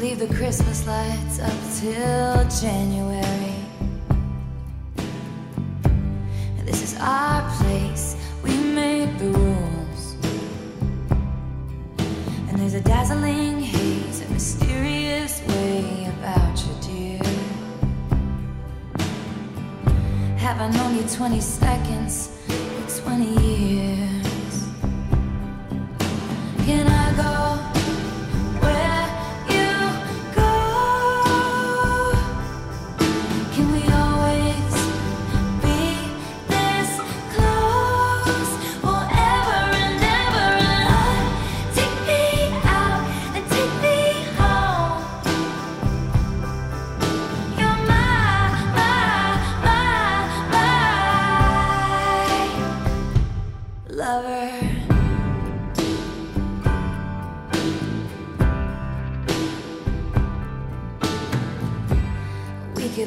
the Christmas lights up till January. This is our place, we make the rules. And there's a dazzling haze, a mysterious way about you, dear. Have I known you 20 seconds or 20 years? Can I go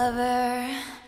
lover.